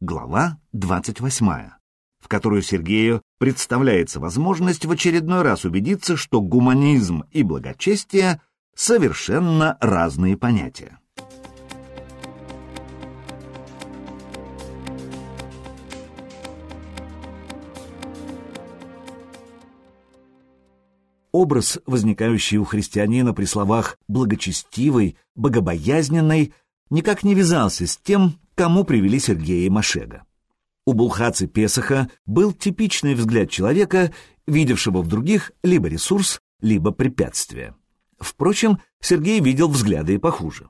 Глава 28, в которую Сергею представляется возможность в очередной раз убедиться, что гуманизм и благочестие — совершенно разные понятия. Образ, возникающий у христианина при словах «благочестивый», «богобоязненный», никак не вязался с тем, кому привели Сергея и Машега. У Булхацы Песаха был типичный взгляд человека, видевшего в других либо ресурс, либо препятствие. Впрочем, Сергей видел взгляды и похуже.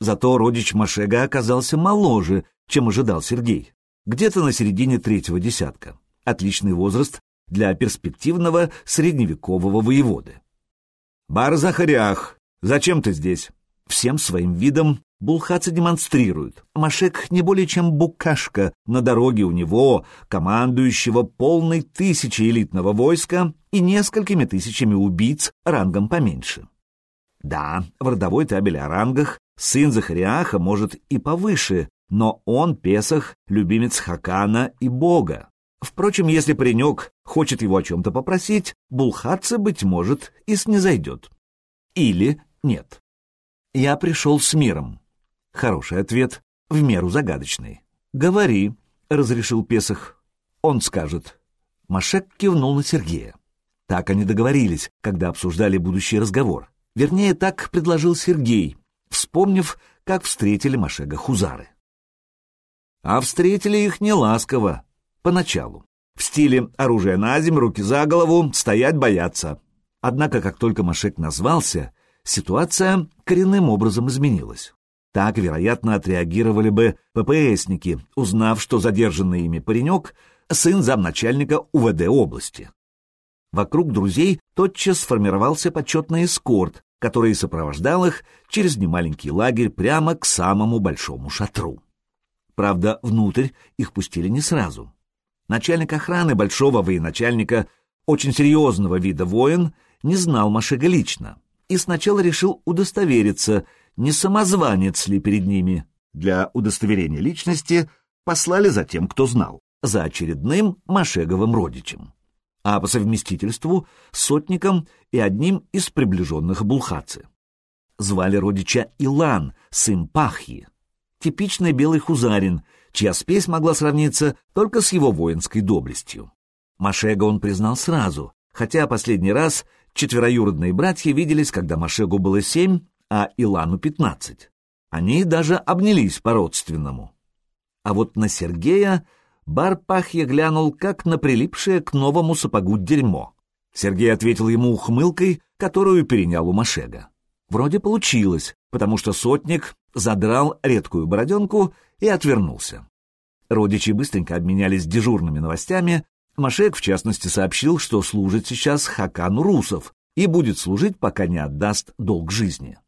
Зато родич Машега оказался моложе, чем ожидал Сергей, где-то на середине третьего десятка. Отличный возраст для перспективного средневекового воеводы. «Бар Захарях, зачем ты здесь?» Всем своим видом Булхацы демонстрируют. Машек не более чем букашка на дороге у него, командующего полной тысячи элитного войска и несколькими тысячами убийц рангом поменьше. Да, в родовой табеле о рангах сын Захариаха может и повыше, но он, Песах, любимец Хакана и Бога. Впрочем, если паренек хочет его о чем-то попросить, Булхатце, быть может, и снизойдет. Или нет. Я пришел с миром. Хороший ответ, в меру загадочный. «Говори», — разрешил Песах. «Он скажет». Машек кивнул на Сергея. Так они договорились, когда обсуждали будущий разговор. Вернее, так предложил Сергей, вспомнив, как встретили Машега хузары. А встретили их неласково, поначалу. В стиле «оружие на землю, руки за голову, стоять бояться». Однако, как только Машек назвался, ситуация коренным образом изменилась. Так, вероятно, отреагировали бы ППСники, узнав, что задержанный ими паренек — сын замначальника УВД области. Вокруг друзей тотчас сформировался почетный эскорт, который сопровождал их через немаленький лагерь прямо к самому большому шатру. Правда, внутрь их пустили не сразу. Начальник охраны большого военачальника, очень серьезного вида воин, не знал Машега лично и сначала решил удостовериться — не самозванец ли перед ними. Для удостоверения личности послали за тем, кто знал, за очередным Машеговым родичем, а по совместительству сотником и одним из приближенных Булхацы. Звали родича Илан, сын Пахьи, типичный белый хузарин, чья спесь могла сравниться только с его воинской доблестью. Машега он признал сразу, хотя последний раз четвероюродные братья виделись, когда Машегу было семь, а Илану пятнадцать. Они даже обнялись по-родственному. А вот на Сергея Барпахья глянул, как на прилипшее к новому сапогу дерьмо. Сергей ответил ему ухмылкой, которую перенял у Машега. Вроде получилось, потому что сотник задрал редкую бороденку и отвернулся. Родичи быстренько обменялись дежурными новостями. Машек, в частности, сообщил, что служит сейчас Хакану Русов и будет служить, пока не отдаст долг жизни.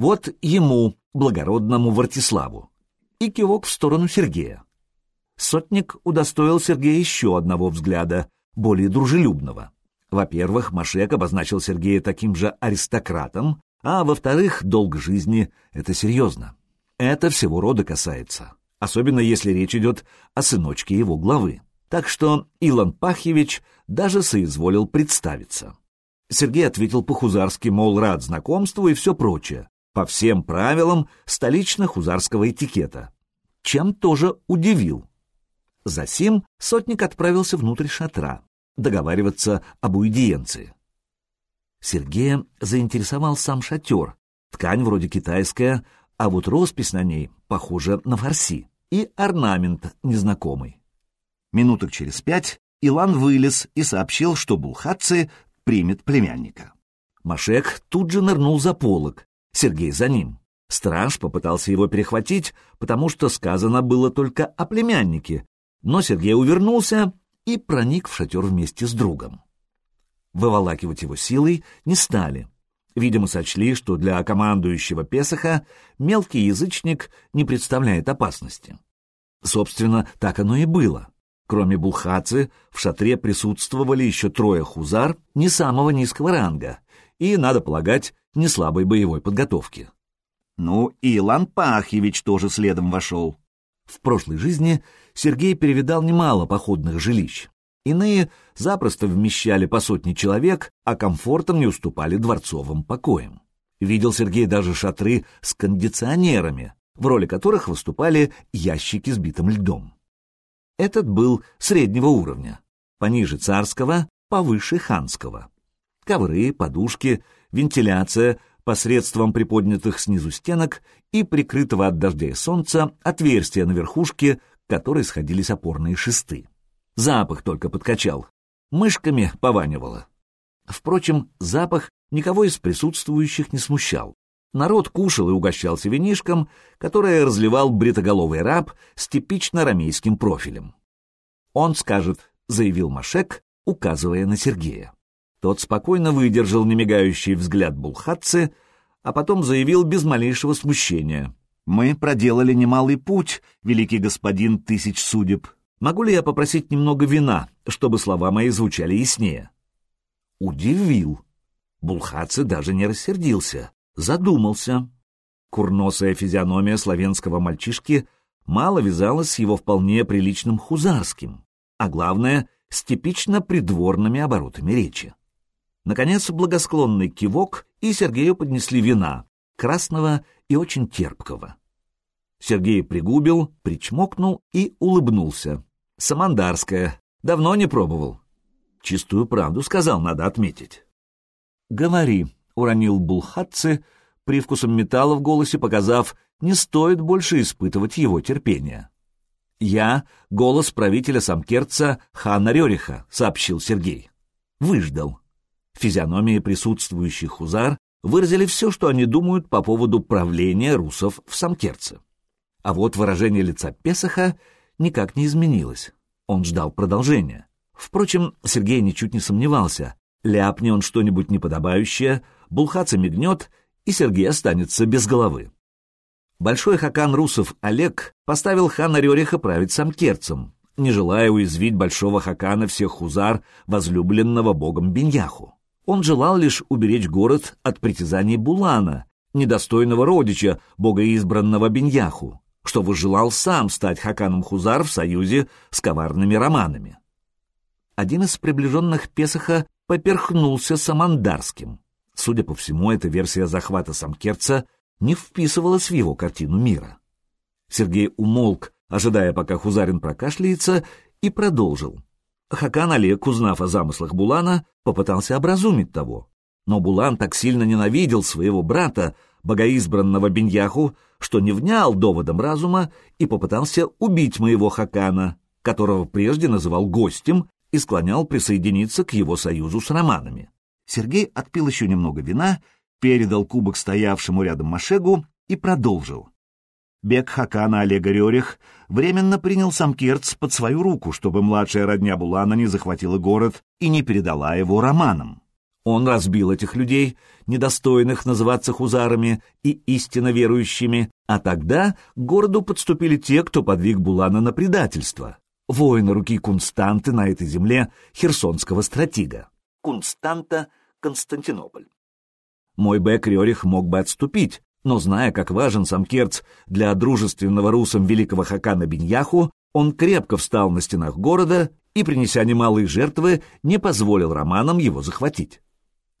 Вот ему, благородному Вартиславу. И кивок в сторону Сергея. Сотник удостоил Сергея еще одного взгляда, более дружелюбного. Во-первых, Машек обозначил Сергея таким же аристократом, а во-вторых, долг жизни — это серьезно. Это всего рода касается, особенно если речь идет о сыночке его главы. Так что Илон Пахевич даже соизволил представиться. Сергей ответил по-хузарски, мол, рад знакомству и все прочее, по всем правилам столично-хузарского этикета, чем тоже удивил. Засим сотник отправился внутрь шатра, договариваться об уидиенции. Сергея заинтересовал сам шатер, ткань вроде китайская, а вот роспись на ней похожа на фарси, и орнамент незнакомый. Минуток через пять Илан вылез и сообщил, что Булхатцы примет племянника. Машек тут же нырнул за полок, Сергей за ним. Страж попытался его перехватить, потому что сказано было только о племяннике, но Сергей увернулся и проник в шатер вместе с другом. Выволакивать его силой не стали. Видимо, сочли, что для командующего Песоха мелкий язычник не представляет опасности. Собственно, так оно и было. Кроме Булхацы, в шатре присутствовали еще трое хузар не самого низкого ранга, и, надо полагать, не слабой боевой подготовки. Ну, и Илан Пахевич тоже следом вошел. В прошлой жизни Сергей перевидал немало походных жилищ. Иные запросто вмещали по сотне человек, а комфортом не уступали дворцовым покоям. Видел Сергей даже шатры с кондиционерами, в роли которых выступали ящики с битым льдом. Этот был среднего уровня, пониже царского, повыше ханского. Ковры, подушки, вентиляция посредством приподнятых снизу стенок и прикрытого от дождя и солнца отверстия на верхушке, к которой сходились опорные шесты. Запах только подкачал. Мышками пованивало. Впрочем, запах никого из присутствующих не смущал. Народ кушал и угощался винишком, которое разливал бритоголовый раб с типично рамейским профилем. «Он скажет», — заявил Машек, указывая на Сергея. Тот спокойно выдержал немигающий взгляд Булхатцы, а потом заявил без малейшего смущения. «Мы проделали немалый путь, великий господин тысяч судеб. Могу ли я попросить немного вина, чтобы слова мои звучали яснее?» Удивил. Булхатцы даже не рассердился, задумался. Курносая физиономия славянского мальчишки мало вязалась с его вполне приличным хузарским, а главное — с типично придворными оборотами речи. Наконец, благосклонный кивок, и Сергею поднесли вина, красного и очень терпкого. Сергей пригубил, причмокнул и улыбнулся. Самандарское. Давно не пробовал. Чистую правду сказал, надо отметить. «Говори», — уронил Булхатце, привкусом металла в голосе показав, не стоит больше испытывать его терпение. «Я — голос правителя Самкерца Хана Рериха», — сообщил Сергей. Выждал. Физиономии присутствующих хузар выразили все, что они думают по поводу правления русов в Самкерце. А вот выражение лица Песаха никак не изменилось. Он ждал продолжения. Впрочем, Сергей ничуть не сомневался. Ляпни он что-нибудь неподобающее, Булхаца мигнет, и Сергей останется без головы. Большой хакан русов Олег поставил хана Рериха править самкерцем, не желая уязвить большого хакана всех хузар, возлюбленного богом Беньяху. Он желал лишь уберечь город от притязаний Булана, недостойного родича, богоизбранного Беньяху, что возжелал сам стать хаканом Хузар в союзе с коварными романами. Один из приближенных Песаха поперхнулся самандарским. Судя по всему, эта версия захвата Самкерца не вписывалась в его картину мира. Сергей умолк, ожидая, пока Хузарин прокашляется, и продолжил. Хакан Олег, узнав о замыслах Булана, попытался образумить того. Но Булан так сильно ненавидел своего брата, богоизбранного Беньяху, что не внял доводом разума и попытался убить моего Хакана, которого прежде называл гостем и склонял присоединиться к его союзу с романами. Сергей отпил еще немного вина, передал кубок стоявшему рядом Машегу и продолжил. Бег Хакана Олега Рерих временно принял сам Керц под свою руку, чтобы младшая родня Булана не захватила город и не передала его романам. Он разбил этих людей, недостойных называться хузарами и истинно верующими, а тогда к городу подступили те, кто подвиг Булана на предательство. Воины руки Кунстанты на этой земле херсонского стратега. Кунстанта, Константинополь. Мой Бек Рерих мог бы отступить, но зная, как важен сам Керц для дружественного русам великого Хакана Беньяху, он крепко встал на стенах города и, принеся немалые жертвы, не позволил романам его захватить.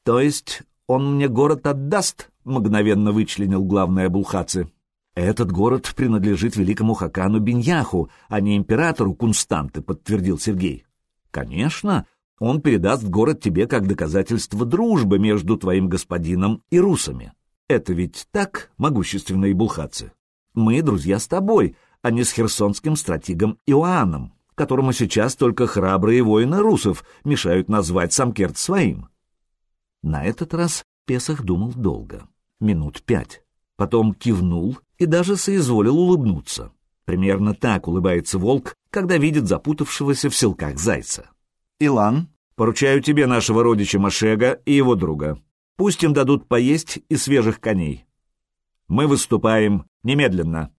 «То есть он мне город отдаст?» — мгновенно вычленил главный Абулхаци. «Этот город принадлежит великому Хакану Беньяху, а не императору Кунстанты», — подтвердил Сергей. «Конечно, он передаст город тебе как доказательство дружбы между твоим господином и русами». Это ведь так, могущественные булхатцы? Мы друзья с тобой, а не с херсонским стратегом Иоанном, которому сейчас только храбрые воины русов мешают назвать Самкерт своим. На этот раз Песах думал долго, минут пять. Потом кивнул и даже соизволил улыбнуться. Примерно так улыбается волк, когда видит запутавшегося в селках зайца. «Илан, поручаю тебе нашего родича Машега и его друга. Пусть им дадут поесть и свежих коней. Мы выступаем немедленно.